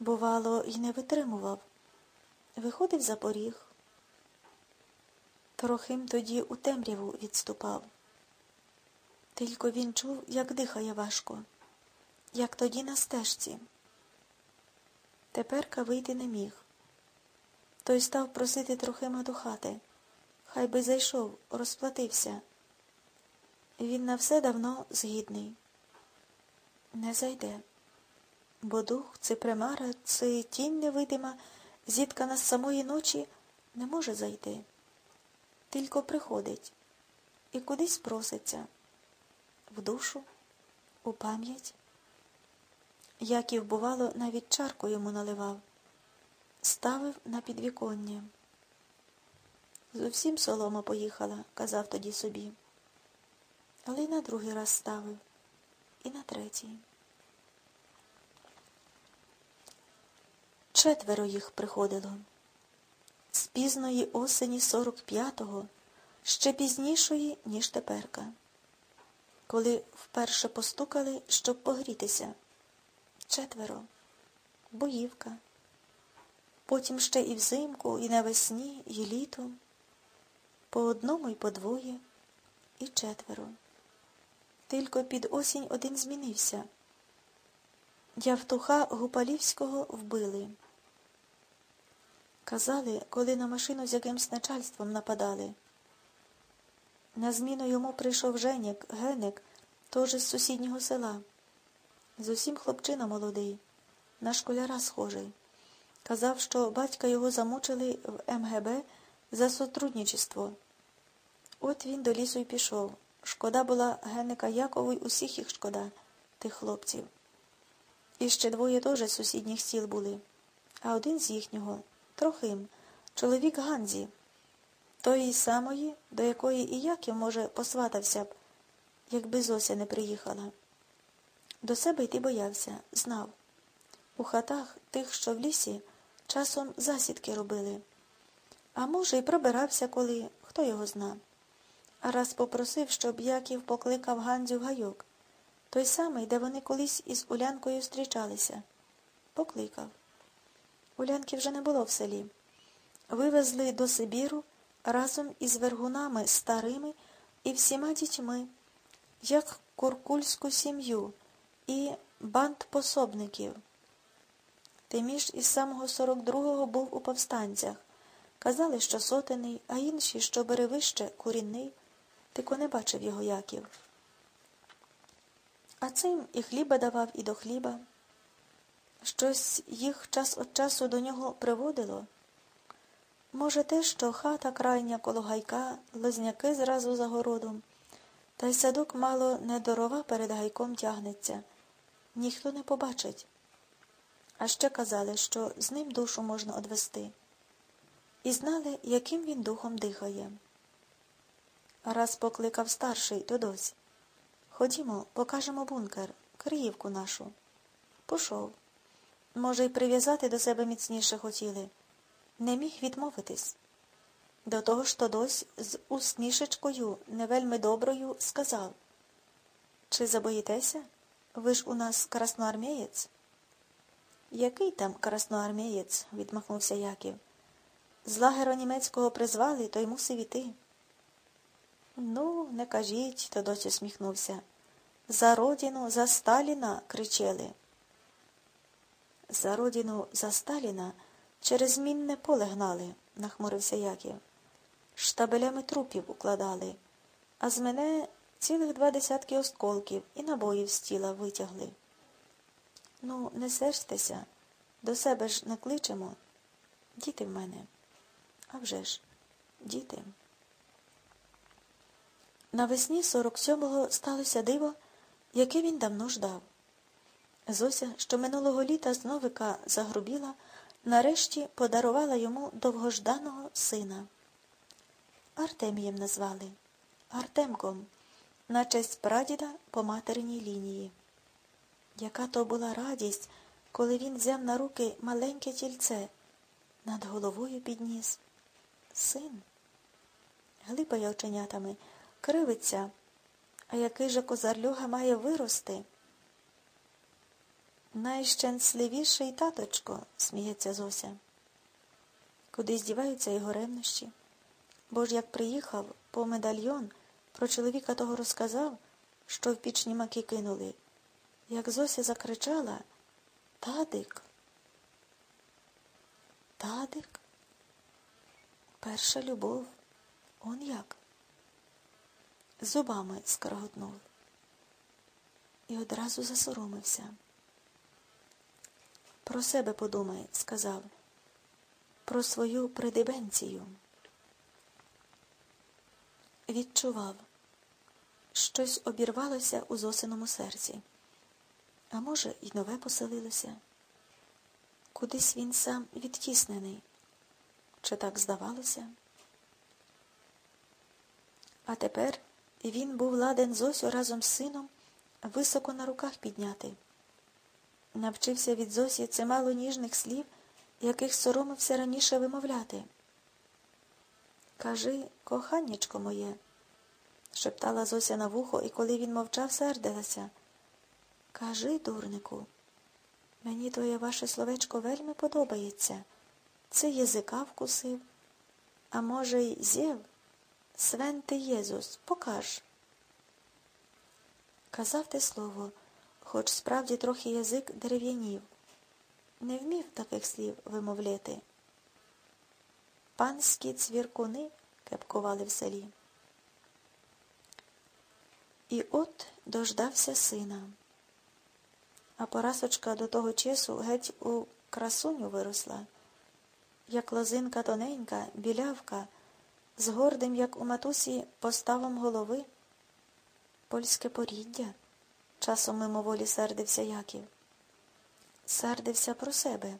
Бувало, й не витримував. Виходив за поріг. Трохим тоді у темряву відступав. Тільки він чув, як дихає важко, як тоді на стежці. Теперка вийти не міг. Той став просити Трохима до хати. Хай би зайшов, розплатився. Він на все давно згідний. Не зайде, бо дух, це примара, це тінь невидима, зіткана з самої ночі, не може зайти. Тільки приходить і кудись проситься в душу, у пам'ять. Яків, бувало, навіть чарку йому наливав, ставив на підвіконня. Зовсім солома поїхала, казав тоді собі. Але й на другий раз ставив, і на третій. Четверо їх приходило. З пізної осені 45-го, ще пізнішої, ніж теперка. Коли вперше постукали, щоб погрітися. Четверо. Боївка. Потім ще і взимку, і навесні, і літом. По одному і по двоє, і четверо. Тільки під осінь один змінився. Явтуха Гупалівського вбили. Казали, коли на машину з якимсь начальством нападали. На зміну йому прийшов Женік, Геник, теж з сусіднього села. Зовсім хлопчина молодий, на школяра схожий. Казав, що батька його замучили в МГБ за сотрудничество. От він до лісу й пішов. Шкода була Генника Якову й усіх їх шкода, тих хлопців. І ще двоє теж з сусідніх сіл були, а один з їхнього Трохим, чоловік Ганзі, тої самої, до якої і Яків, може, посватався б, якби Зося не приїхала. До себе йти боявся, знав. У хатах тих, що в лісі, часом засідки робили. А може, й пробирався коли, хто його зна. А раз попросив, щоб Яків покликав Ганзю гайок, той самий, де вони колись із Улянкою зустрічалися. Покликав. Улянки вже не було в селі. Вивезли до Сибіру разом із вергунами старими і всіма дітьми, як куркульську сім'ю і банд пособників. Тиміж із самого 42-го був у повстанцях. Казали, що сотений, а інші, що беревище, курінний, тико не бачив його Яків. А цим і хліба давав, і до хліба. Щось їх час від часу до нього приводило. Може, те, що хата крайня коло гайка, лозняки зразу за городом, та й садок мало не дорова перед гайком тягнеться. Ніхто не побачить. А ще казали, що з ним душу можна одвести. І знали, яким він духом дихає. Раз покликав старший Додось. Ходімо, покажемо бункер, Криївку нашу. Пішов. Може, й прив'язати до себе міцніше хотіли. Не міг відмовитись. До того ж Тодось з усмішечкою, не вельми доброю, сказав Чи забоїтеся? Ви ж у нас красноармієць? Який там красноармієць? відмахнувся Яків. З лагеру німецького призвали, то й мусив іти. Ну, не кажіть, Тодось усміхнувся. За родину, за Сталіна кричали. За родину за Сталіна через мінне поле гнали, нахмурився Яків. Штабелями трупів укладали, а з мене цілих два десятки осколків і набоїв з тіла витягли. Ну, не сердьтеся, до себе ж не кличемо. Діти в мене. А вже ж, діти. Навесні 47-го сталося диво, яке він давно ждав. Зося, що минулого літа з новика загрубіла, нарешті подарувала йому довгожданого сина. Артемієм назвали Артемком, на честь прадіда по материній лінії. Яка то була радість, коли він взяв на руки маленьке тільце, над головою підніс. Син. Глипає оченятами, кривиться, а який же козарлюга має вирости? Найщенсливіший таточко, сміється Зося. Куди здіваються його ревнощі? Бо ж як приїхав по медальйон, про чоловіка того розказав, що в пічні маки кинули. Як Зося закричала Тадик. Тадик? Перша любов. Он як? Зубами скорготнув. І одразу засоромився. Про себе подумай, сказав, про свою придибенцію. Відчував, щось обірвалося у зосиному серці, а може, і нове поселилося. Кудись він сам відтіснений, чи так здавалося? А тепер він був ладен Зосю разом з сином високо на руках підняти. Навчився від Зосі чимало ніжних слів, яких соромився раніше вимовляти. Кажи, коханнячко моє, шептала Зося на вухо, і коли він мовчав, сердилася. Кажи, дурнику, мені твоє ваше словечко вельми подобається. Це язика вкусив, а може, й зєв? Свенти Єзус, покаж. Казав те слово, хоч справді трохи язик дерев'янів. Не вмів таких слів вимовляти. Панські цвіркуни кепкували в селі. І от дождався сина. А Парасочка до того часу геть у красуню виросла, як лозинка тоненька, білявка, з гордим, як у матусі, поставом голови. Польське поріддя, часом мимоволі сердився Яків. Сердився про себе.